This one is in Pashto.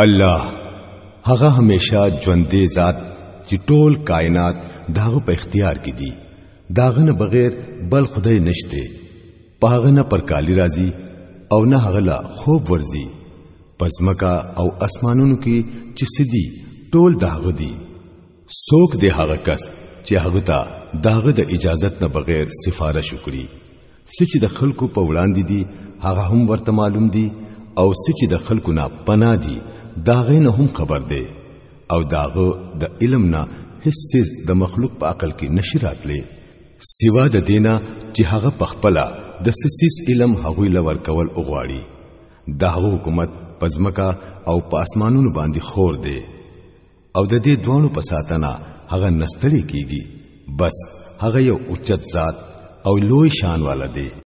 الله هغه همیشه ژوندې ذات چې ټول کائنات داغه په اختیار کې دي داغه نه بغیر بل خدای نشته پاغه نه پر کالی راضي او نه غلا خوب ورزي پزمکا او اسمانونو کې چې سدي ټول داغه دي سوک دی هغه کس چې هغه ته داغه د اجازت نه بغیر سفارش وکړي سچ د خلکو په وړاندې دي هغه هم ورته معلوم دي او سچ د خلکو نه پنا دي داغه نه هم خبر دی او داغه د علم نه هیڅ د مخلوق په عقل کې نشی راتلی سوا د دینا چې هغه پخپلا د سسیس علم هغوی لور کول اوغواړي دا حکومت پزمکا او پاسمانونو باندې خور دی او د دې دوانو په ساتنه هغه نستړي کیږي بس هغه یو اوچت ذات او لوی شان والا دی